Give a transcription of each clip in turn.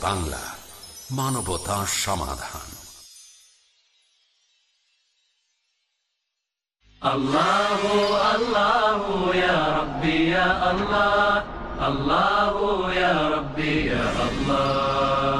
Piece TV Bangla মানবতা সমাধান الله الله يا ربي يا الله الله يا ربي يا الله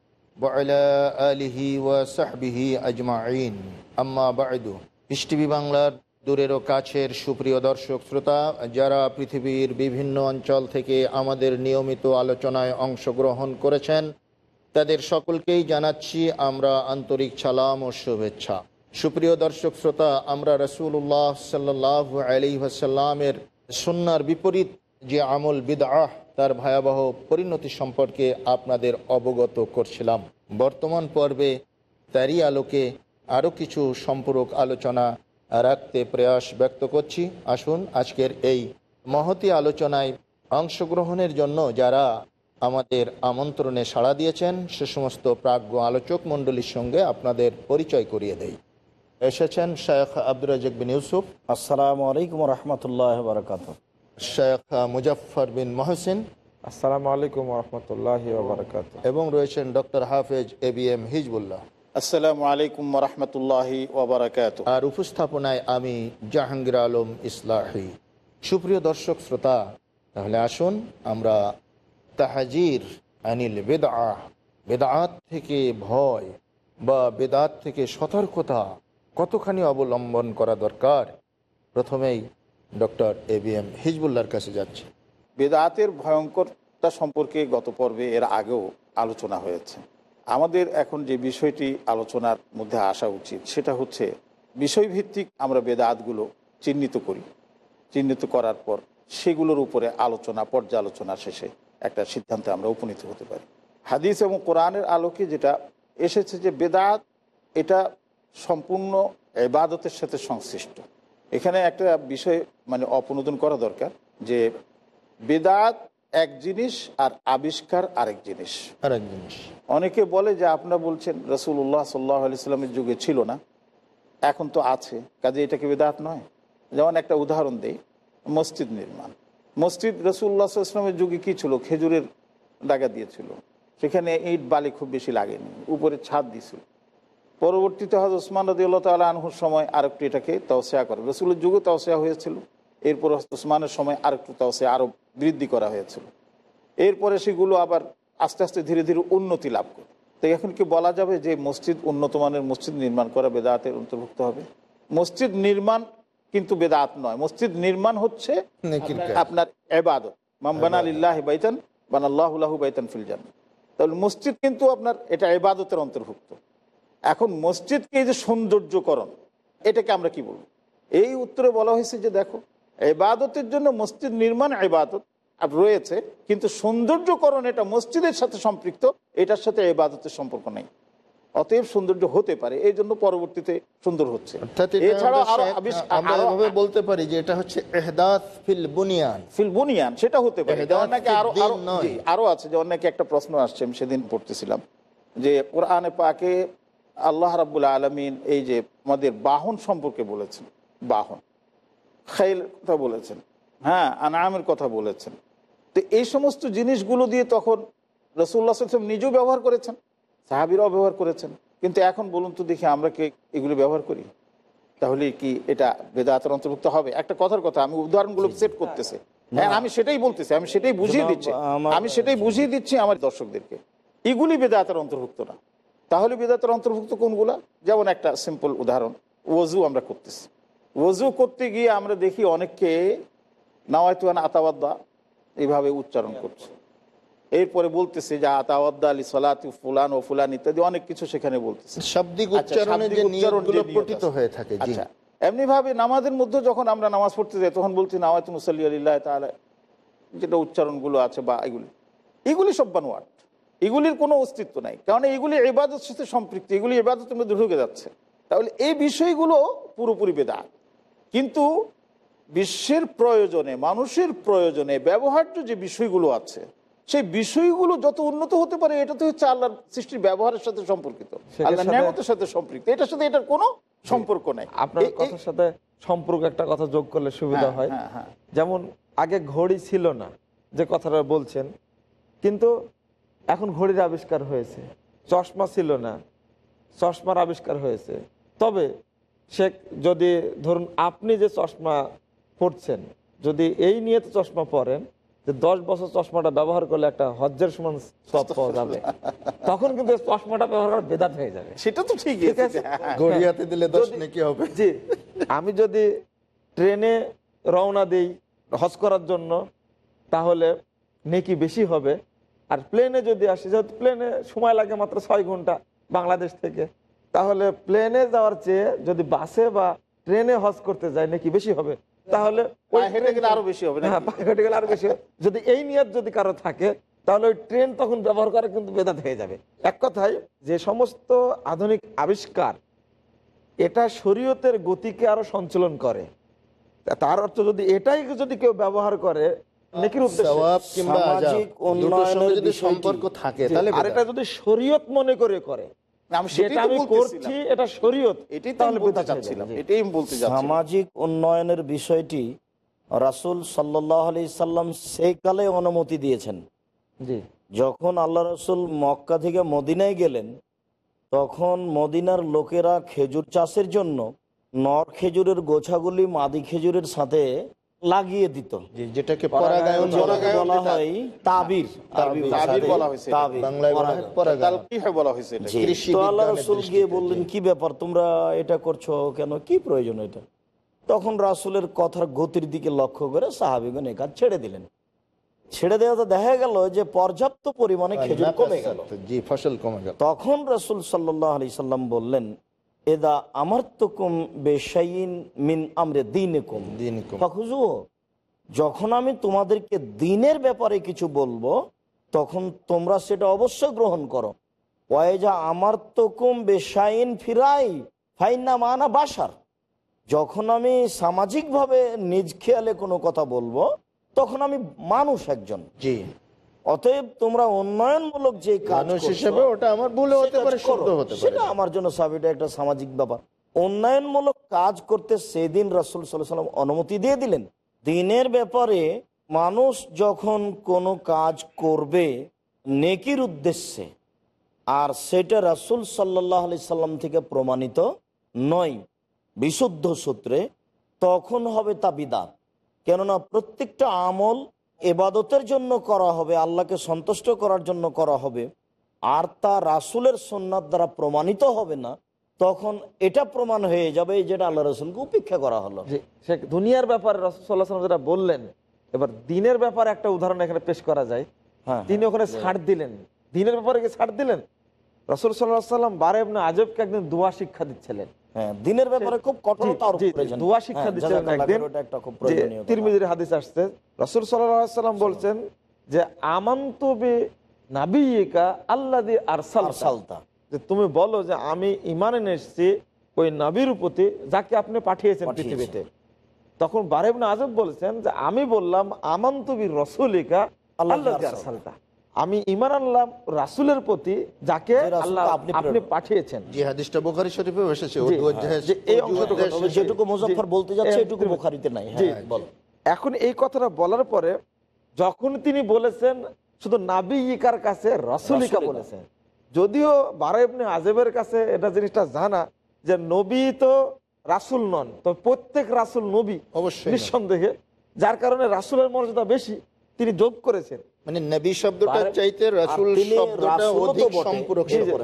ওয়ালা আলিহি ওয়াসাহবিহি আজমাইন আম্মা বায়দু পৃষ্টিভি বাংলার দূরের ও কাছের সুপ্রিয় দর্শক, শ্রোতা, যারা পৃথিবীর বিভিন্ন অঞ্চল থেকে আমাদের নিয়মিত আলোচনায় অংশগ্রহণ করেছেন, তাদের সকলকেই জানাচ্ছি আমরা আন্তরিক সালাম ও শুভেচ্ছা। সুপ্রিয় দর্শক, শ্রোতা, আমরা রসুল্লাহ সাল্লাহ আলি আসাল্লামের সন্ন্যার বিপরীত যে আমল বিদাহ তার ভয়াবহ পরিণতি সম্পর্কে আপনাদের অবগত করছিলাম। বর্তমান পর্বে তারই আলোকে আরও কিছু সম্পূরক আলোচনা রাখতে প্রয়াস ব্যক্ত করছি। আসুন আজকের এই মহতি আলোচনায় অংশগ্রহণের জন্য যারা আমাদের আমন্ত্রণে সাড়া দিয়েছেন, সে সমস্ত প্রাজ্ঞ আলোচক মণ্ডলীর সঙ্গে আপনাদের পরিচয় করিয়ে দেই। এসেছেন শেখ আব্দুর রাজাক বিন ইউসুফ। আসসালামু আলাইকুম রহমতুল্লাহ বারকাত শেখ মুজফর বিন মহসিন। আসসালামু আলাইকুম রহমতুল্লাহ এবং রয়েছেন ডক্টর হাফেজ এ বি এম হিজবুল্লাহ। আসসালামু আলাইকুম রহমতুল্লাহি ওবরাকাত আর উপস্থাপনায় আমি জাহাঙ্গীর আলম ইসলাহি। সুপ্রিয় দর্শক শ্রোতা তাহলে আসুন আমরা তাহাজির আনিল বেদা বেদাত থেকে ভয় বা বেদাত থেকে সতর্কতা কতখানি অবলম্বন করা দরকার? প্রথমেই ডক্টর এ বি এম হিজবুল্লার কাছে যাচ্ছে। বেদাতের ভয়ঙ্করতা সম্পর্কে গত পর্বে এর আগেও আলোচনা হয়েছে। আমাদের এখন যে বিষয়টি আলোচনার মধ্যে আসা উচিত, সেটা হচ্ছে বিষয়ভিত্তিক আমরা বেদাতগুলো চিহ্নিত করি। চিহ্নিত করার পর সেগুলোর উপরে আলোচনা পর্যালোচনা শেষে একটা সিদ্ধান্তে আমরা উপনীত হতে পারি। হাদিস এবং কোরআনের আলোকে যেটা এসেছে যে বেদাত এটা সম্পূর্ণ এবাদতের সাথে সংশ্লিষ্ট। এখানে একটা বিষয় মানে অপনোদন করা দরকার যে বেদাত এক জিনিস আর আবিষ্কার আরেক জিনিস। আর এক জিনিস। অনেকে বলে যে আপনারা বলছেন রসুল্লাহ সাল্লাহ আলি সাল্লামের যুগে ছিল না এখন তো আছে কাজে এটাকে বেদাত নয়? যেমন একটা উদাহরণ দেই মসজিদ নির্মাণ। মসজিদ রসুল্লাহ ইসলামের যুগে কি ছিল? খেজুরের ডাগা দিয়েছিল। সেখানে ইট বালি খুব বেশি লাগেনি উপরে ছাদ দিয়েছিল। পরবর্তীতে হয়তো ওসমান রদিউল্লাহ তাল আনহুর সময় আরেকটু এটাকে তাওসেয়া করে। রসুলের যুগে তাওসেয়া হয়েছিল। এরপর ওসমানের সময় আরেকটু তাওসেয়া আরও বৃদ্ধি করা হয়েছিল। এরপরে সেগুলো আবার আস্তে আস্তে ধীরে ধীরে উন্নতি লাভ করে। তো এখন কি বলা যাবে যে মসজিদ উন্নত মানের মসজিদ নির্মাণ করা বেদাতের অন্তর্ভুক্ত হবে? মসজিদ নির্মাণ কিন্তু বেদাত নয়। মসজিদ নির্মাণ হচ্ছে আপনার এবাদত মাম্বানা আলিল্লাহ বাইতান বানাল্লাহুল্লাহু বাইতান ফিলজান তাহলে মসজিদ কিন্তু আপনার এটা এবাদতের অন্তর্ভুক্ত। এখন মসজিদকে এই যে সৌন্দর্যকরণ এটাকে আমরা কি বলব? এই উত্তরে বলা হয়েছে যে দেখো এবাদতের জন্য মসজিদ নির্মাণ এবাদত আর রয়েছে কিন্তু সৌন্দর্যকরণ এটা মসজিদের সাথে সম্পৃক্ত এটার সাথে এবাদতের সম্পর্ক নেই। অতএব সৌন্দর্য হতে পারে এই জন্য পরবর্তীতে সুন্দর হচ্ছে। বলতে পারি যে এটা হচ্ছে ফিল বুনিয়ান। ফিল বুনিয়ান সেটা হতে পারে। আরও আরও আছে। যেমন নাকি একটা প্রশ্ন আসছে আমি সেদিন পড়তেছিলাম যে কোরআনে পাকে আল্লাহ রাবুল আলমিন এই যে আমাদের বাহন সম্পর্কে বলেছেন বাহন। খাইল কথা বলেছেন হ্যাঁ আনামের কথা বলেছেন। তো এই সমস্ত জিনিসগুলো দিয়ে তখন রসুল্লাহ সাল্লাম নিজেও ব্যবহার করেছেন সাহাবিরাও ব্যবহার করেছেন। কিন্তু এখন বলুন তো দেখি আমরা কি এগুলো ব্যবহার করি? তাহলে কি এটা বেদাতের অন্তর্ভুক্ত হবে? একটা কথার কথা আমি উদাহরণগুলো সেট করতেছে। হ্যাঁ আমি সেটাই বলতেছি আমি সেটাই বুঝিয়ে দিচ্ছি। আমি সেটাই বুঝিয়ে দিচ্ছি আমার দর্শকদেরকে। এগুলি বেদাতের অন্তর্ভুক্ত না। তাহলে বেদাতের অন্তর্ভুক্ত কোনগুলা? যেমন একটা সিম্পল উদাহরণ ওজু আমরা করতেছি। ওজু করতে গিয়ে আমরা দেখি অনেককে নাওয়াইতুয়ান আতাবাদ্দা এইভাবে উচ্চারণ করছে। এরপরে বলতেছে যে আতাওয়াদ্দা আলী সালাতি ফুলান ও ফুলান ইত্যাদি অনেক কিছু সেখানে বলতেছে। শাব্দিক আচ্ছা, উচ্চারণে আছে। হয়ে থাকে আচ্ছা এমনি ভাবে নামাজের মধ্যে যখন আমরা নামাজ পড়তে যাই তখন বলছি নামাজ মুসাল্লি আলিল্লাহ তাহলে যেটা উচ্চারণগুলো আছে বা এগুলি। এগুলি সব বানোয়াট। এগুলির কোনো অস্তিত্ব নাই। কারণ এগুলি এবাদতের সাথে সম্পৃক্ত এগুলি এবাদতের মধ্যে ঢুকে যাচ্ছে। তাহলে এই বিষয়গুলো পুরোপুরি বেদাত। কিন্তু বিশ্বের প্রয়োজনে মানুষের প্রয়োজনে ব্যবহার্য যে বিষয়গুলো আছে সেই বিষয়গুলো যত উন্নত হতে পারে এটা তো হচ্ছে আল্লাহর সৃষ্টির ব্যবহারের সাথে সম্পর্কিত। আল্লাহ নিয়ামতের সাথে সম্পৃক্ত। এটার সাথে এটার কোনো সম্পর্ক নাই। আপনার কথার সাথে সম্পর্ক একটা কথা যোগ করলে সুবিধা হ্যাঁ, হয়। হ্যাঁ, হ্যাঁ। যেমন আগে ঘড়ি ছিল না যে কথাটা বলছেন কিন্তু এখন ঘড়ির আবিষ্কার হয়েছে। চশমা ছিল না। চশমার আবিষ্কার হয়েছে। তবে সে যদি ধরুন আপনি যে চশমা পড়ছেন যদি এই নিয়ে তো চশমা পরেন যে দশ বছর চশমাটা ব্যবহার করলে একটা হজ্জের সমান সব পাওয়া যাবে তখন কিন্তু চশমাটা ব্যবহার করা বেদাত হয়ে যাবে। সেটা তো ঠিকই ঠিক আছে। হ্যাঁ। গড়িয়াতে দিলে দশ নাকি হবে। জি। আমি যদি ট্রেনে রওনা দিই হজ করার জন্য তাহলে নেকি বেশি হবে। আর প্লেনে যদি আসি যেহেতু প্লেনে সময় লাগে মাত্র ছয় ঘণ্টা বাংলাদেশ থেকে তাহলে প্লেনে যাওয়ার চেয়ে যদি বাসে বা ট্রেনে হজ করতে যায় নাকি বেশি হবে তাহলে আরও বেশি হবে? হ্যাঁ হেঁটে গেলে আরও বেশি হবে। যদি এই নিয়ত যদি কারও থাকে তাহলে ওই ট্রেন তখন ব্যবহার করা কিন্তু বেদাত হয়ে যাবে এক কথায় যে সমস্ত আধুনিক আবিষ্কার এটা শরীয়তের গতিকে আরও সঞ্চালন করে তার অর্থ যদি এটাই যদি কেউ ব্যবহার করে সামাজিক উন্নয়নের বিষয়টি- সম্পর্ক থাকে তাহলে যদি শরীয়ত মনে করে করে সামাজিক উন্নয়নের রাসুল সাল্লাহ আলি সাল্লাম সেই কালে অনুমতি দিয়েছেন। যখন আল্লাহ রসুল মক্কা থেকে মদিনায় গেলেন তখন মদিনার লোকেরা খেজুর চাষের জন্য নর খেজুরের গোছাগুলি মাদি খেজুরের সাথে লাগিয়ে দিত। যেটাকে পরাগায়ন বলা হয়। তাবির আরবি তাবির ভাষাতে বলা হয়েছে এটা। তাবির। বাংলায় বলা পরাগায়ন। তালকিহ বলা হয়েছে এটা? জি। কৃষি তো আল্লাহ বিজ্ঞানের রসুল দৃষ্টিতে, গিয়ে বললেন কি ব্যাপার তোমরা এটা করছ কেন? কি প্রয়োজন এটা? তখন রাসুলের কথার গতির দিকে লক্ষ্য করে সাহাবিগণ এ কাজ ছেড়ে দিলেন। ছেড়ে দেওয়াতে দেখা গেল যে পর্যাপ্ত পরিমাণে খেজুর কমে গেল। জি ফসল কমে গেল। তখন রসুল সাল্লাহ আলি সাল্লাম বললেন এদা আমার তো কুম বেশাইন মিন আমরে দিন কুম দীনিকুম। যখন আমি তোমাদেরকে দিনের ব্যাপারে কিছু বলব তখন তোমরা সেটা অবশ্যই গ্রহণ করো। ওয়েজা আমার তো কুম বেশাইন ফিরাই ফাইনা মানা বাসার যখন আমি সামাজিকভাবে নিজ খেয়ালে কোনো কথা বলব তখন আমি মানুষ একজন। জি। অতএব তোমরা উন্নয়নমূলক যে কাজ হিসেবে ওটা আমার ভুলে হতে পারে সেটা আমার জন্য সাবিটা একটা সামাজিক ব্যাপার। উন্নয়নমূলক কাজ করতে সেদিন রাসুল সাল্লাম অনুমতি দিয়ে দিলেন। দিনের ব্যাপারে মানুষ যখন কোনো কাজ করবে নেকির উদ্দেশ্যে আর সেটা রাসুল সাল্লাহ আলি সাল্লাম থেকে প্রমাণিত নয় বিশুদ্ধ সূত্রে তখন হবে তা বিদাত। কেননা প্রত্যেকটা আমল এবাদতের জন্য করা হবে আল্লাহকে সন্তুষ্ট করার জন্য করা হবে আর তা রাসুলের সন্ন্যাত দ্বারা প্রমাণিত হবে না তখন এটা প্রমাণ হয়ে যাবে যেটা আল্লাহ রসুলকে উপেক্ষা করা হলো। সে দুনিয়ার ব্যাপারে রসুল্লাহ সাল্লাম যেটা বললেন এবার দিনের ব্যাপারে একটা উদাহরণ এখানে পেশ করা যায়। হ্যাঁ তিনি ওখানে ছাড় দিলেন। দিনের ব্যাপারে কি ছাড় দিলেন? রসুল সাল্লাহ সাল্লাম বারে আজবকে একদিন দোয়া শিক্ষা দিচ্ছিলেন। হ্যাঁ দিনের ব্যাপারে খুব কঠোরতার প্রয়োজন দোয়া শিক্ষা হ্যাঁ, একদিন। তিরমিজির হাদিস আসছে রসুল সাল্লাম বলছেন যে আমন্তু বি নাবিয়িকা আরসাল আরসালতা। যে তুমি বলো যে আমি ইমানে এসেছি ওই নাবির প্রতি যাকে আপনি পাঠিয়েছেন। পৃথিবীতে তখন বারেবনা আজব বলেছেন যে আমি বললাম আমন্তবি রসুলিকা আল্লাহ আল্লাহ আরসাল। আরসালতা আমি ইমান আনলাম রাসুলের প্রতি যাকে আল্লাহ আপনি পাঠিয়েছেন। জি হাদিসটা বোখারি শরীফেও এসেছে জি, উর্দু অধ্যায়ে- যে এই অংশটুকু অধ্যায়ে তবে শেষে- যেটুকু মুজফর বলতে যাচ্ছে এটুকু জি, নাই। হ্যাঁ বল। এখন এই কথাটা বলার পরে যখন তিনি বলেছেন শুধু নাবিকার কাছে রসুলিকা। বলেছেন যদিও বারো ইবনে আজেবের কাছে এটা জিনিসটা জানা যে নবী তো রাসুল নন তো প্রত্যেক রাসুল নবী অবশ্যই। নিঃসন্দেহে যার কারণে রাসুলের মর্যাদা বেশি তিনি যোগ করেছেন। মানে নবী শব্দটার চাইতে রাসূল শব্দটা অধিক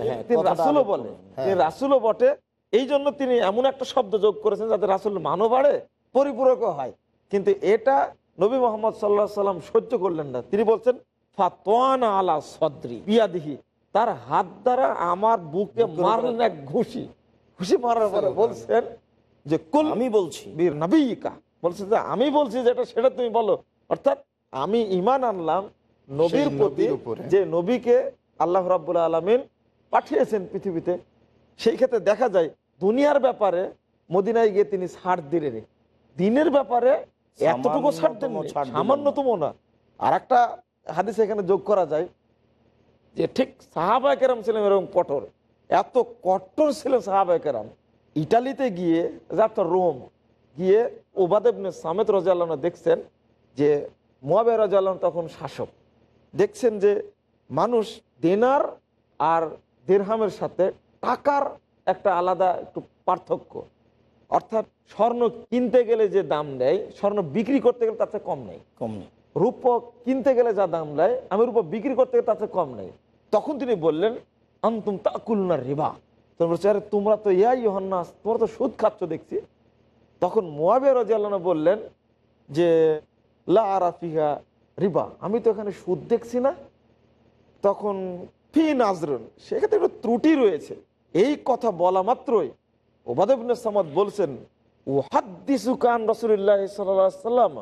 হ্যাঁ, রাসুলও বলে। তিনি রাসুলও বটে। এই জন্য তিনি এমন একটা শব্দ যোগ করেছেন যাতে রাসুল মানও বাড়ে পরিপূরকও হয়। কিন্তু এটা নবী মোহাম্মদ সাল্লাহ সাল্লাম সহ্য করলেন না। তিনি বলছেন ফাতোয়ানা আলা সদ্রি বিয়াদিহি। তার হাত দ্বারা আমার বুকে মারলেন এক ঘুষি। ঘুষি মারার পরে বলছেন যে কুল আমি বলছি। বীর নবীকা বলছে যে আমি বলছি যেটা সেটা তুমি বলো। অর্থাৎ আমি ইমান আনলাম নবীর প্রতি যে নবীকে আল্লাহ রাব্বুল আলমিন পাঠিয়েছেন পৃথিবীতে সেই ক্ষেত্রে দেখা যায় দুনিয়ার ব্যাপারে মদিনায় গিয়ে তিনি ছাড় দিলেন দিনের ব্যাপারে এতটুকু ছাড় দেন সামান্যতম না। আর একটা হাদিস এখানে যোগ করা যায় যে ঠিক সাহাবা কেরাম ছিলেন এরকম কঠোর এত কঠোর ছিলেন সাহাবা কেরাম। ইটালিতে গিয়ে যাত্রা রোম গিয়ে ওবাদেবনে সামেত রাজাল্লাহ দেখছেন যে মোয়াবে রাজাল্লাহ তখন শাসক। দেখছেন যে মানুষ দেনার আর দেড়হামের সাথে টাকার একটা আলাদা একটু পার্থক্য। অর্থাৎ স্বর্ণ কিনতে গেলে যে দাম নেয় স্বর্ণ বিক্রি করতে গেলে তার চেয়ে কম নেই। কম নেই। রূপ কিনতে গেলে যা দাম নেয় আমি রূপ বিক্রি করতে গেলে তার চেয়ে কম নেই। তখন তিনি বললেন আন্তুম তাকুলনা রিবা। তোমরা বলছে আরে তোমরা তো ইয়াই ইহন্নাস তোমরা তো সুদ খাচ্ছ দেখছি। তখন মোয়াবিয়া রাজিয়াল্লাহ বললেন যে লা আরাফিহা রিবা আমি তো এখানে সুদ দেখছি না। তখন ফি নাজরুন সেক্ষেত্রে একটু ত্রুটি রয়েছে। এই কথা বলা মাত্রই ওবাদবিন সামাদ বলছেন ও হাদ্দিসু কান রসুল্লাহ সাল্লাম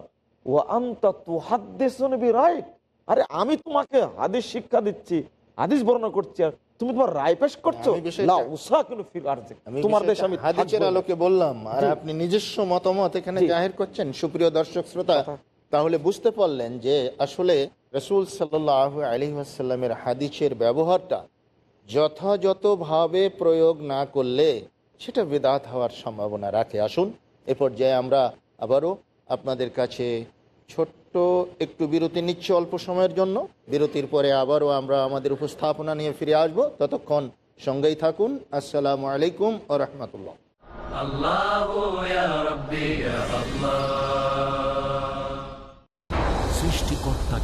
ও আন্তা তু হাদ্দিসুন রাইট আরে আমি তোমাকে হাদিস শিক্ষা দিচ্ছি হাদিস বর্ণনা করছি আর তুমি তোমার রায় পেশ করছ? তোমার দেশ আমি হাদিসের আলোকে বললাম আর আপনি নিজস্ব মতামত এখানে। জাহির করছেন সুপ্রিয় দর্শক শ্রোতা। তাহলে বুঝতে পারলেন যে আসলে রসুল সাল্লাহ আলি আসাল্লামের হাদিসের ব্যবহারটা যথাযথভাবে প্রয়োগ না করলে সেটা বেদাত হওয়ার সম্ভাবনা রাখে। আসুন, এ পর্যায়ে আমরা আবারও আপনাদের কাছে ছোট্ট একটু বিরতি নিচ্ছে অল্প সময়ের জন্য। বিরতির পরে আবারও আমরা আমাদের উপস্থাপনা নিয়ে ফিরে আসব। ততক্ষণ সঙ্গেই থাকুন। আসসালামু আলাইকুম আ রহমতুল্লাহ।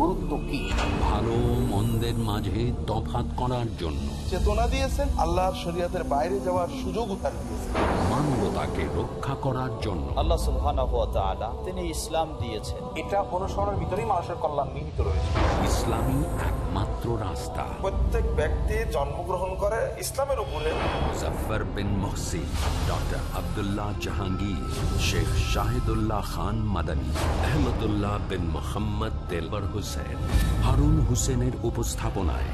গুরুত্ব কি? ভালো মন্দের মাঝে তফাৎ করার জন্য। চেতনা দিয়েছেন আল্লাহর শরীয়তের বাইরে যাওয়ার সুযোগ দিয়েছেন। মানবতাকে রক্ষা করার জন্য। আল্লাহ সুবহানাহু ওয়া তাআলা তিনি ইসলাম দিয়েছেন। এটা অনুসরণের ভিতরেই মানুষের কল্যাণ নিহিত রয়েছে। ইসলামী একমাত্র রাস্তা। প্রত্যেক ব্যক্তি জন্মগ্রহণ করে ইসলামের উপরে। মুজফার বিন মহসিন ডক্টর আবদুল্লাহ জাহাঙ্গীর শেখ শাহিদুল্লাহ খান মাদানী আহমদুল্লাহ বিন মোহাম্মদ তেলবর হুসেন হারুন হুসেনের উপস্থাপনায়।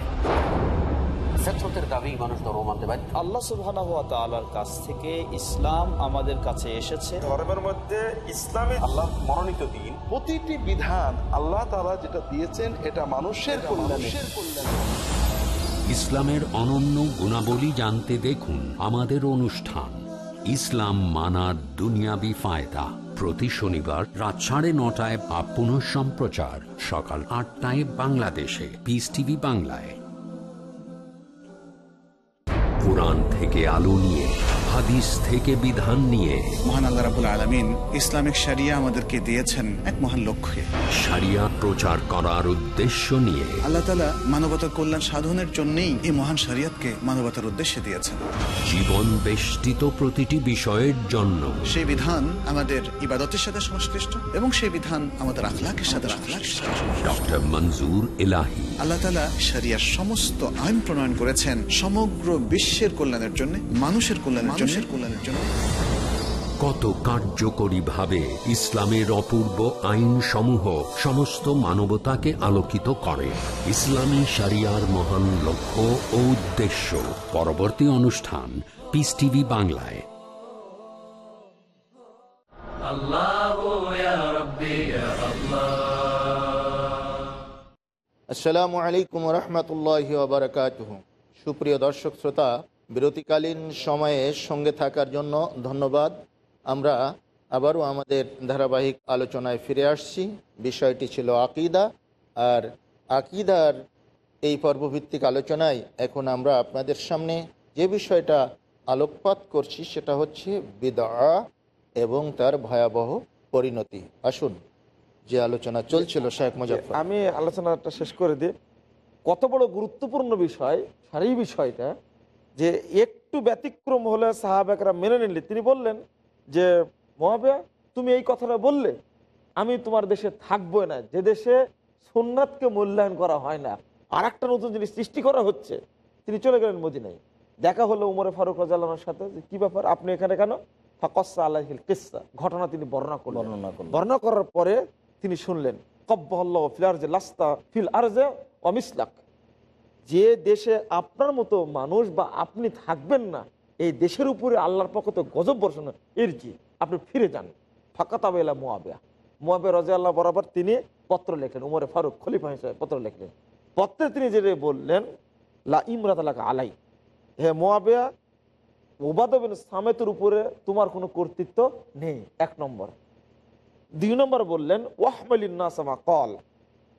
ফেতরতের দাবি মানুষ ধর্ম মানতে আল্লাহ সুবহানাহু ওয়া তাআলার কাছ থেকে ইসলাম আমাদের কাছে এসেছে। ধর্মের মধ্যে ইসলামে আল্লাহ মনোনীত দিন। প্রতিটি বিধান আল্লাহ তাআলা যেটা দিয়েছেন এটা মানুষের কল্যাণে। ইসলামের অনন্য গুণাবলী জানতে দেখুন আমাদের অনুষ্ঠান ইসলাম মানার দুনিয়াবি ফায়দা। প্রতি শনিবার রাত সাড়ে নটায় বা পুনঃ সম্প্রচার সকাল আটটায় বাংলাদেশে। পিস টিভি বাংলায়। কোরআন থেকে আলো নিয়ে হাদিস থেকে বিধান নিয়ে। মহান আল্লাহ রাবুল আলমিন ইসলামিক সারিয়া আমাদেরকে দিয়েছেন এক মহান লক্ষ্যে। সারিয়া প্রচার করার উদ্দেশ্য নিয়ে। আল্লাহ তালা মানবতার কল্যাণ সাধনের জন্যই এই মহান শরিয়তকে মানবতার উদ্দেশ্যে দিয়েছেন। জীবন বেষ্টিত প্রতিটি বিষয়ের জন্য। সেই বিধান আমাদের ইবাদতের সাথে সংশ্লিষ্ট এবং সেই বিধান আমাদের আখলাকের সাথে সংশ্লিষ্ট। ডক্টর মঞ্জুর এলাহি। আল্লাহ তালা সারিয়ার সমস্ত আইন প্রণয়ন করেছেন সমগ্র বিশ্বের কল্যাণের জন্য মানুষের কল্যাণের কত কার্যকরী ভাবে ইসলামের অপূর্ব আইন সমূহ সমস্ত মানবতাকে আলোকিত করে। ইসলামী সারিয়ার মহান লক্ষ্য ও উদ্দেশ্য। পরবর্তী অনুষ্ঠান পিস টিভি বাংলায়। আসসালামু আলাইকুম রহমতুল্লাহ সুপ্রিয় দর্শক শ্রোতা বিরতিকালীন সময়ে সঙ্গে থাকার জন্য ধন্যবাদ। আমরা আবারও আমাদের ধারাবাহিক আলোচনায় ফিরে আসছি। বিষয়টি ছিল আকিদা। আর আকিদার এই পর্বভিত্তিক আলোচনায় এখন আমরা আপনাদের সামনে যে বিষয়টা আলোকপাত করছি সেটা হচ্ছে বিদা এবং তার ভয়াবহ পরিণতি। আসুন, যে আলোচনা চলছিল শেখ মুজাফর আমি আলোচনাটা শেষ করে দিই। কত বড় গুরুত্বপূর্ণ বিষয় সারি বিষয়টা যে একটু ব্যতিক্রম হলে সাহাবেকরা মেনে নিলে তিনি বললেন যে মহাবিয়া তুমি এই কথাটা বললে আমি তোমার দেশে থাকব না। যে দেশে সোননাথকে মূল্যায়ন করা হয় না আর একটা নতুন জিনিস সৃষ্টি করা হচ্ছে তিনি চলে গেলেন মদিনায়। দেখা হলো উমরে ফারুক রাজার সাথে যে কী ব্যাপার আপনি এখানে কেন? ফাকসা আল্লাহিল কিসা ঘটনা তিনি বর্ণনা করলেন। বর্ণনা করলেন। বর্ণনা করার পরে তিনি শুনলেন কব্বাহ ফিল আরজে লাস্তা ফিল আরজে অমিসলাক যে দেশে আপনার মতো মানুষ বা আপনি থাকবেন না, এই দেশের উপরে আল্লাহর পক্ষ তো গজব বর্ষণ এর জি আপনি ফিরে যান। ফাঁকা তাবেলা মোয়াবিয়া মোয়াবিয়া রাজা আল্লাহ বরাবর তিনি পত্র লেখেন, উমরে ফারুক খলিফা হিসেবে পত্র লেখলেন পত্রে তিনি যেটা বললেন, লা ইমরাত আলাই। হে মোয়াবিয়া ওবাদবিন সামেতের উপরে তোমার কোনো কর্তৃত্ব নেই। এক নম্বর। দুই নম্বর বললেন ওয়াহমালিনাসমা কল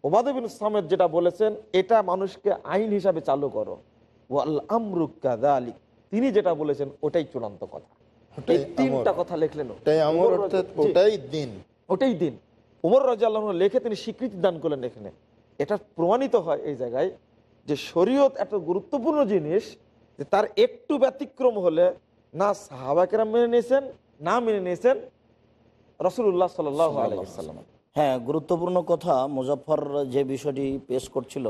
ওবাদবিন সামেদ যেটা বলেছেন এটা মানুষকে আইন হিসাবে চালু করো। ওয়াল তিনি যেটা বলেছেন ওটাই চূড়ান্ত কথা। তিনটা কথা লিখলেন ওটাই দিন। ওটাই দিন। উমর রাজা লেখে তিনি স্বীকৃতি দান করলেন এখানে। এটা প্রমাণিত হয় এই জায়গায় যে শরীয়ত এত গুরুত্বপূর্ণ জিনিস যে তার একটু ব্যতিক্রম হলে না সাহাবাকেরা মেনে নিয়েছেন না মেনে নিয়েছেন রসুল্লাহ সাল্লাম হ্যাঁ গুরুত্বপূর্ণ কথা মুজাফর যে বিষয়টি পেশ করছিল,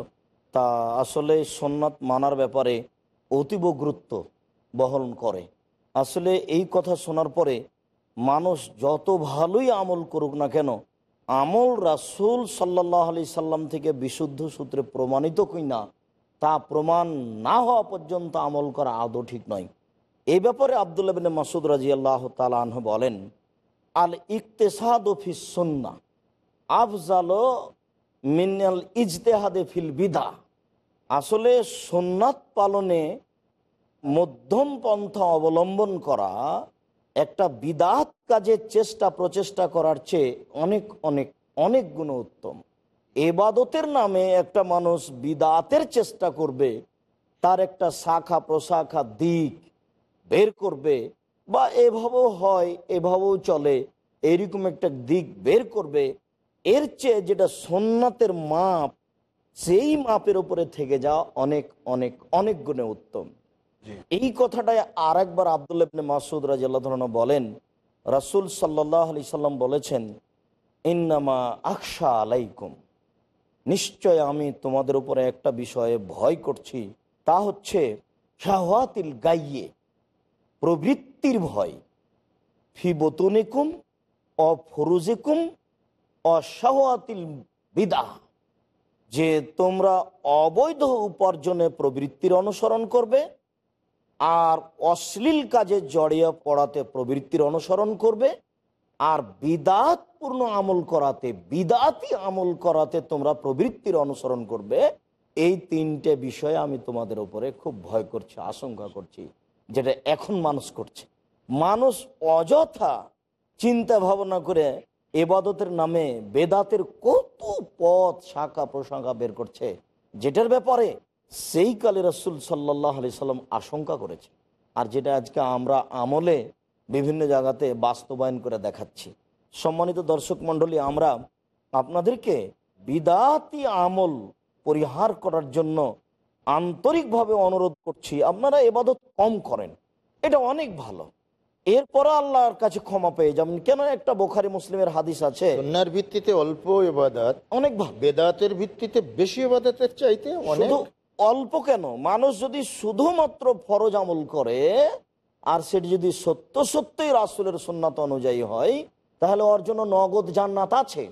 তা আসলে সোননাথ মানার ব্যাপারে অতীব গুরুত্ব বহন করে। আসলে এই কথা শোনার পরে মানুষ যত ভালোই আমল করুক না কেন, আমল রাসুল সাল্লাহ আলি সাল্লাম থেকে বিশুদ্ধ সূত্রে প্রমাণিত কই না তা প্রমাণ না হওয়া পর্যন্ত আমল করা আদৌ ঠিক নয়। এই ব্যাপারে আবদুল্লাহ বিন মাসুদ রাজি আল্লাহ তালাহ বলেন আল ইকতেসাদ ফিসন্না আফজাল মিনাল ইজতেহাদে ফিল বিদা আসলে সোননাথ পালনে মধ্যম পন্থা অবলম্বন করা একটা বিদাত কাজের চেষ্টা, প্রচেষ্টা করার চেয়ে অনেক অনেক অনেক গুণ উত্তম। এবাদতের নামে একটা মানুষ বিদাতের চেষ্টা করবে, তার একটা শাখা প্রশাখা দিক বের করবে বা এভাবেও হয়, এভাবেও চলে, এরকম একটা দিক বের করবে এর চেয়ে যেটা সোননাথের মাপ সেই মাপের উপরে থেকে যাওয়া অনেক অনেক অনেক গুণে উত্তম। এই কথাটাই আর একবার আবদুল্লাবনে মাসুদ রাজিয়াল্লাহ বলেন রাসুল সাল্লাহ আলি সাল্লাম বলেছেন ইন্নামা আকশা আলাইকুম। নিশ্চয় আমি তোমাদের উপরে একটা বিষয়ে ভয় করছি তা হচ্ছে শাহওয়াতিল গাইয়ে প্রবৃত্তির ভয়। ফি বতনিকুম অফরুজিকুম অশাহওয়াতিল বিদা যে তোমরা অবৈধ উপার্জনে প্রবৃত্তির অনুসরণ করবে আর অশ্লীল কাজে জড়িয়ে পড়াতে প্রবৃত্তির অনুসরণ করবে আর বিদাতপূর্ণ আমল করাতে, বিদাতি আমল করাতে তোমরা প্রবৃত্তির অনুসরণ করবে। এই তিনটে বিষয়ে আমি তোমাদের উপরে খুব ভয় করছি, আশঙ্কা করছি, যেটা এখন মানুষ করছে। মানুষ অযথা চিন্তা ভাবনা করে এবাদতের নামে বেদাতের কত পথ, শাখা, প্রশাখা বের করছে, যেটার ব্যাপারে সেই কালে রসুল সাল্লাহ আলি সাল্লাম আশঙ্কা করেছে আর যেটা আজকে আমরা আমলে বিভিন্ন জায়গাতে বাস্তবায়ন করে দেখাচ্ছি। সম্মানিত দর্শক মণ্ডলী, আমরা আপনাদেরকে বিদাতি আমল পরিহার করার জন্য আন্তরিকভাবে অনুরোধ করছি, আপনারা এবাদত কম করেন, এটা অনেক ভালো। এরপর আল্লাহর কাছে ক্ষমা পেয়ে যাবেন। কেন একটা বোখারি মুসলিমের হাদিস আছে সন্ন্যার ভিত্তিতে অল্প এবাদাত অনেক বেদাতের ভিত্তিতে বেশি এবাদাতের চাইতে অনেক। অল্প কেন? মানুষ যদি শুধুমাত্র ফরজ আমল করে আর সেটি যদি সত্য সত্যই রাসুলের সুন্নাত অনুযায়ী হয় তাহলে ওর জন্য নগদ জান্নাত আছে।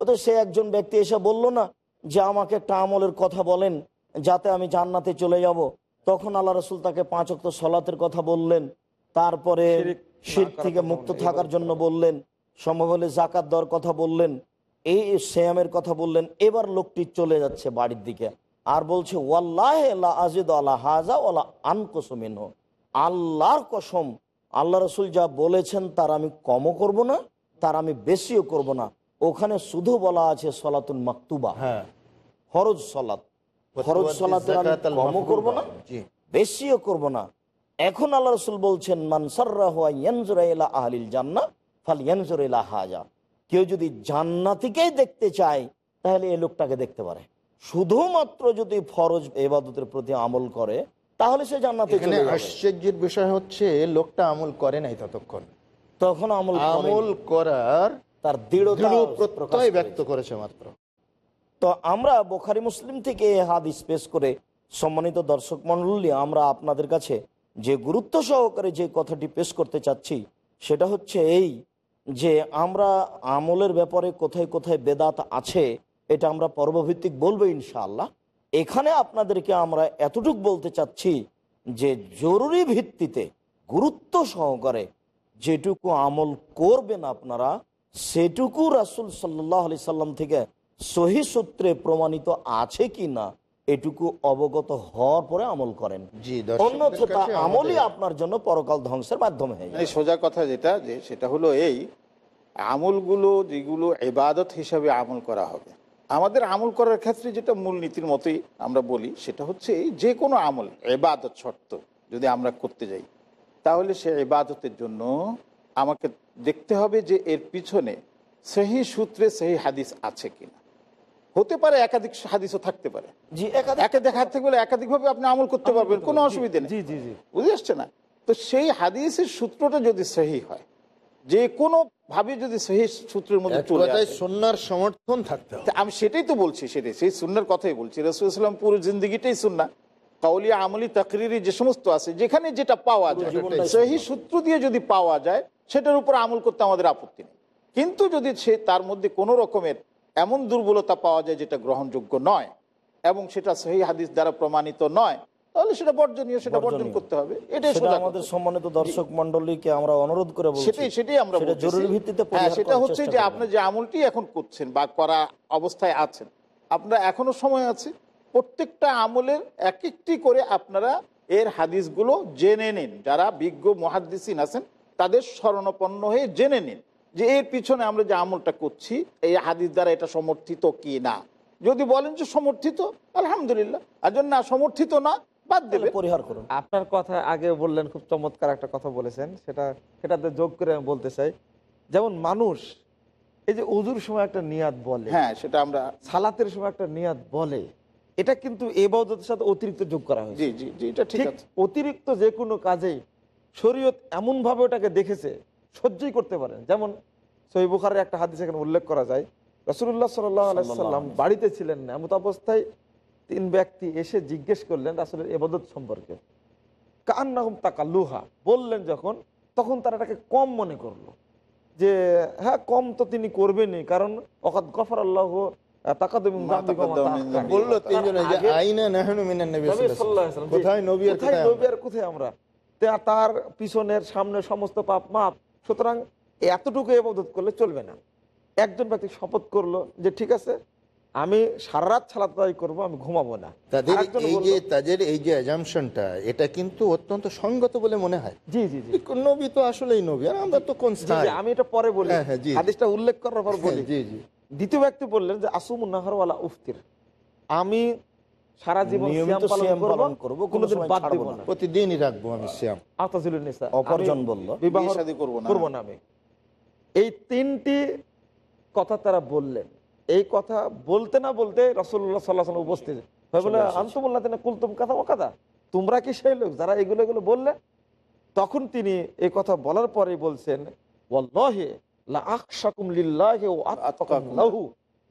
তো সে একজন ব্যক্তি এসে বলল না যে আমাকে একটা আমলের কথা বলেন যাতে আমি জান্নাতে চলে যাব। তখন আল্লাহ রসুল তাকে পাঁচ অক্ত সলাতের কথা বললেন। তারপরে শীত থেকে মুক্ত থাকার জন্য বললেন সম্ভব হলে জাকাত দেওয়ার কথা বললেন এই শ্যামের কথা বললেন এবার লোকটি চলে যাচ্ছে বাড়ির দিকে আর বলছে আল্লাহর কসম আল্লাহ রসুল যা বলেছেন তার আমি কমও করব না তার আমি বেশিও করব না। ওখানে শুধু বলা আছে সলাতুন মাকতুবা হ্যাঁ। ফরজ সলাত ফরজ সলাতে আমি কমও করব না বেশিও করব না। এখন আল্লাহ রসুল বলছেন মানসার্লা আহলিল জান্না ফাল ইয়ানজুরা হাজা। কেউ যদি জান্নাতিকেই দেখতে চায় তাহলে এই লোকটাকে দেখতে পারে। শুধুমাত্র যদি ফরজ এবাদতের প্রতি আমল করে তাহলে সে জান্নাতে আশ্চর্যের বিষয় হচ্ছে লোকটা আমল করে নাই ততক্ষণ। তখন আমল আমল করার তার দৃঢ় প্রত্যয় ব্যক্ত করেছে মাত্র। তো আমরা বোখারি মুসলিম থেকে হাদিস পেশ করে সম্মানিত দর্শক মণ্ডলী আমরা আপনাদের কাছে যে গুরুত্ব সহকারে যে কথাটি পেশ করতে চাচ্ছি, সেটা হচ্ছে এই যে আমরা আমলের ব্যাপারে কোথায় কোথায় বেদাত আছে, এটা আমরা পর্বভিত্তিক বলব ইনশাআল্লাহ। এখানে আপনাদেরকে আমরা এতটুক বলতে চাচ্ছি যে জরুরি ভিত্তিতে গুরুত্ব সহকারে যেটুকু আমল করবেন আপনারা, সেটুকু রাসুল সাল্লাহ আলি সাল্লাম থেকে সহি সূত্রে প্রমাণিত আছে কি না এটুকু অবগত হওয়ার পরে আমল করেন। অন্যথা আমলই আপনার জন্য পরকাল ধ্বংসের মাধ্যমে সোজা কথা যেটা যে সেটা হলো এই আমলগুলো যেগুলো এবাদত হিসাবে আমল করা হবে। আমাদের আমল করার ক্ষেত্রে যেটা মূল নীতির মতোই আমরা বলি সেটা হচ্ছে এই যে কোনো আমল এবাদত শর্ত যদি আমরা করতে যাই তাহলে সে এবাদতের জন্য আমাকে দেখতে হবে যে এর পিছনে সেই সূত্রে সেই হাদিস আছে কিনা। হতে পারে একাধিক হাদিসও থাকতে পারে। জি একাধিক একাধিক হাত থেকে একাধিকভাবে আপনি আমল করতে পারবেন কোনো অসুবিধা নেই। জি জি জি। বুঝে আসছে না? তো সেই হাদিসের সূত্রটা যদি সহি হয় যে কোনো ভাবে যদি সহি সূত্রের মধ্যে চলে আসে সমর্থন থাকতে হবে। আমি সেটাই তো বলছি সেটাই সেই সুন্নার কথাই বলছি। রসুলাম পুরো জিন্দগিটাই সুন্না কাউলিয়া আমলি তাকরিরি যে সমস্ত আছে যেখানে যেটা পাওয়া যায় সেই সূত্র দিয়ে যদি পাওয়া যায় সেটার উপর আমল করতে আমাদের আপত্তি নেই। কিন্তু যদি সে তার মধ্যে কোনো রকমের এমন দুর্বলতা পাওয়া যায় যেটা গ্রহণযোগ্য নয় এবং সেটা সহি হাদিস দ্বারা প্রমাণিত নয় তাহলে সেটা বর্জনীয় সেটা বর্জন করতে হবে। এটাই। আমাদের সম্মানিত দর্শক মন্ডলীকে আমরা অনুরোধ করে সেটাই সেটাই আমরা সেটা জরুরি ভিত্তিতে হ্যাঁ সেটা হচ্ছে যে। আপনি যে আমলটি এখন করছেন বা করা অবস্থায় আছেন আপনার এখনও সময় আছে। প্রত্যেকটা আমলের এক একটি করে আপনারা এর হাদিসগুলো জেনে নিন। যারা বিজ্ঞ মহাদ্দিসিন আছেন তাদের শরণাপন্ন হয়ে জেনে নিন। যে এর পিছনে আমরা যে আমলটা করছি এই হাদিস দ্বারা এটা সমর্থিত কি না? যদি বলেন যে সমর্থিত আলহামদুলিল্লাহ। আর যদি না সমর্থিত না বাদ দেবে। পরিহার করুন। আপনার কথা আগে বললেন খুব চমৎকার একটা কথা বলেছেন। সেটা সেটাতে যোগ করে আমি বলতে চাই। যেমন মানুষ এই যে উজুর সময় একটা নিয়াদ বলে হ্যাঁ সেটা আমরা সালাতের সময় একটা নিয়াদ বলে এটা কিন্তু এবাদতের সাথে অতিরিক্ত যোগ করা হয়েছে। জি জি জি এটা ঠিক ঠিক অতিরিক্ত যে কোনো কাজেই শরীয়ত এমনভাবে ওটাকে দেখেছে সহ্যই করতে পারেন যেমন সহিবুখারের একটা হাদিস এখানে উল্লেখ করা যায় রসুল্লাহ সাল্লাম বাড়িতে ছিলেন না এমত অবস্থায় তিন ব্যক্তি এসে জিজ্ঞেস করলেন রাসুলের এবাদত সম্পর্কে। কান্নাহুম তাকাল্লুহা বললেন যখন তখন তারা এটাকে কম মনে করল। যে হ্যাঁ কম তো তিনি করবেনই কারণ অকাত গফর আল্লাহ কোথায় আমরা? তার পিছনের সামনে সমস্ত পাপ মাপ সুতরাং এতটুকু এবাদত করলে চলবে না। একজন ব্যক্তি শপথ করল যে ঠিক আছে আমি সারা রাত ছালাত আদায় করব আমি ঘুমাবো না। তাদের এই যে তাদের এই যে অ্যাজামশনটা এটা কিন্তু অত্যন্ত সঙ্গত বলে মনে হয়। জি জি জি। নবী তো আসলেই নবী আর আমরা তো কোন আমি এটা পরে বলি। হ্যাঁ, হ্যাঁ। হাদিসটা উল্লেখ করার পর বলি। জি জি। দ্বিতীয় ব্যক্তি বললেন যে আসুম নাহরওয়ালা উফতির। আমি সারা জীবন নিয়মিত সিয়াম পালন সিয়াম করব, কোনো কোনোদিন বাদ দিব না। প্রতিদিনই রাখব আমি শ্যাম আতাজুলুন নিসা, অপরজন আমি বলল, বিবাহ শাদী করব না। করব না আমি। এই তিনটি কথা তারা বললেন। এই কথা বলতে না বলতে রসুল্লাহ সাল্লাহ সাল্লাম উপস্থিত। হয়ে বলে আন্তমুল্লাহ কুলতুম কথা ও কথা তোমরা কি সেই লোক যারা এগুলো এগুলো বললে? তখন তিনি এই কথা বলার পরে বলছেন ওয়াল্লাহি লা আখশাকুম লিল্লাহি ওয়া আতকাকুম লাহু।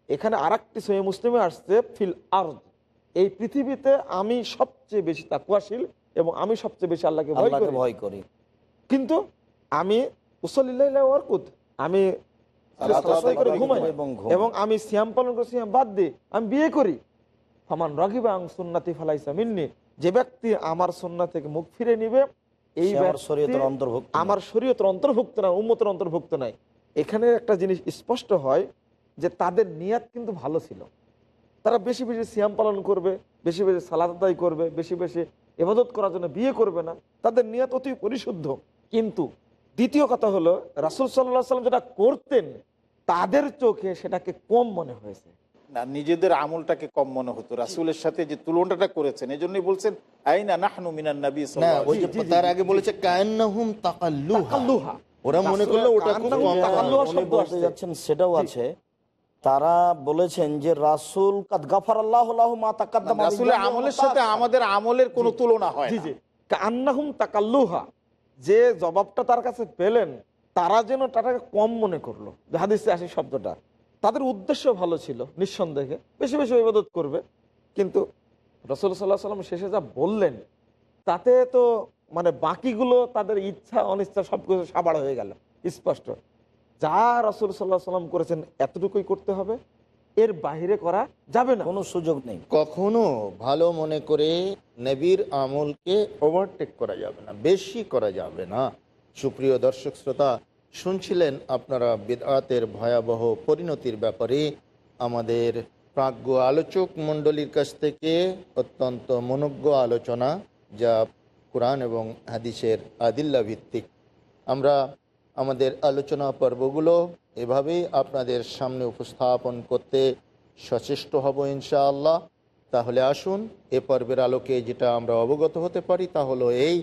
এখানে আরেকটি সহি মুসলিমে আসছে ফিল আরদ। এই পৃথিবীতে আমি সবচেয়ে বেশি তাকুয়াশীল এবং আমি সবচেয়ে বেশি আল্লাহকে ভয় করি। কিন্তু আমি উসলিল্লাহ আমি ঘুমাই এবং আমি সিয়াম পালন করে সিয়াম বাদ দিই আমি বিয়ে করি। ফামান রাগিবা আং সুন্নাতি ফালাইসা মিন্নি যে ব্যক্তি আমার সুন্না থেকে মুখ ফিরে নিবে এই আমার শরীয়তের অন্তর্ভুক্ত। আমার না উম্মতের অন্তর্ভুক্ত নাই এখানে একটা জিনিস স্পষ্ট হয় যে তাদের নিয়াত কিন্তু ভালো ছিল। তারা বেশি বেশি সিয়াম পালন করবে বেশি বেশি সালাদ আদায় করবে বেশি বেশি এবাদত করার জন্য বিয়ে করবে না। তাদের নিয়াত অতি পরিশুদ্ধ। কিন্তু দ্বিতীয় কথা হলো রাসুল সাল্লাহ সাল্লাম যেটা করতেন তাদের চোখে সেটাকে কম মনে হয়েছে। না নিজেদের আমলটাকে কম মনে হতো। রাসুলের সাথে যে তুলনাটা করেছেন এই জন্যই বলছেন আইনা নাহনু মিনান নবী তার আগে বলেছে কান্নাহুম তাকাল্লুহা। ওরা মনে করল ওটা খুব কম। তাকাল্লুহা শব্দ আসছে। যাচ্ছেন সেটাও আছে। তারা বলেছেন যে রাসুল গাফার আল্লাহ মা তাকাদ্দাম। আমলের সাথে আমাদের আমলের কোনো তুলনা হয় জি কান্নাহুম তাকাল্লুহা। যে জবাবটা তার কাছে পেলেন তারা যেন তাটাকে কম মনে করল। যে হাদিসে আসে শব্দটা। তাদের উদ্দেশ্য ভালো ছিল নিঃসন্দেহে। বেশি বেশি ইবাদত করবে। কিন্তু রসুল সাল্লাহ সাল্লাম শেষে যা বললেন তাতে তো মানে বাকিগুলো তাদের ইচ্ছা অনিচ্ছা সব কিছু সাবাড় হয়ে গেল। স্পষ্ট। যা রসুল সাল্লাহ সাল্লাম করেছেন এতটুকুই করতে হবে এর বাহিরে করা যাবে না। কোনো সুযোগ নেই। কখনো ভালো মনে করে নবীর আমলকে ওভারটেক করা যাবে না বেশি করা যাবে না। সুপ্রিয় দর্শক শ্রোতা শুনছিলেন আপনারা বেদাতের ভয়াবহ পরিণতির ব্যাপারে? আমাদের প্রাজ্ঞ আলোচক মণ্ডলীর কাছ থেকে অত্যন্ত মনজ্ঞ আলোচনা যা কোরআন এবং হাদিসের আদিল্লা ভিত্তিক আমরা আমাদের আলোচনা পর্বগুলো এভাবেই আপনাদের সামনে উপস্থাপন করতে সচেষ্ট হব ইনশাআল্লাহ। তাহলে আসুন, এ পর্বের আলোকে যেটা আমরা অবগত হতে পারি তা হলো এই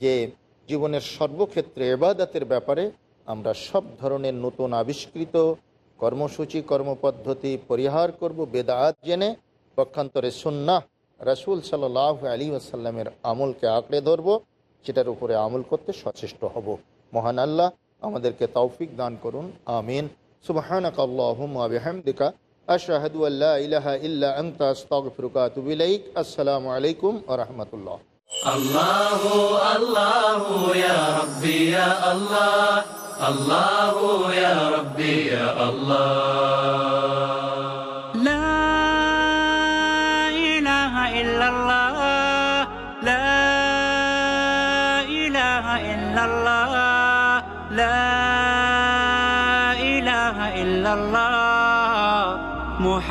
যে জীবনের সর্বক্ষেত্রে এবাদাতের ব্যাপারে আমরা সব ধরনের নতুন আবিষ্কৃত কর্মসূচি, কর্মপদ্ধতি পরিহার করব বেদাত জেনে। পক্ষান্তরে সুন্নাহ রাসুল সাল্লাহ আলী আসাল্লামের আমলকে আঁকড়ে ধরব সেটার উপরে আমল করতে সচেষ্ট হব। মহান আল্লাহ আমাদেরকে তৌফিক দান করুন আমিন সুবাহানক আল্লাহমদিকা আশাহাদু আল্লাহ ইলাহা ইল্লা আন্তা আস্তাগফিরুকা তুবিলাইক আসসালামু আলাইকুম ওয়া রাহমাতুল্লাহ আল্লাহ আল্লাহ ইয়া রাব্বি ইয়া আল্লাহ আল্লাহ ইয়া রাব্বি ইয়া আল্লাহ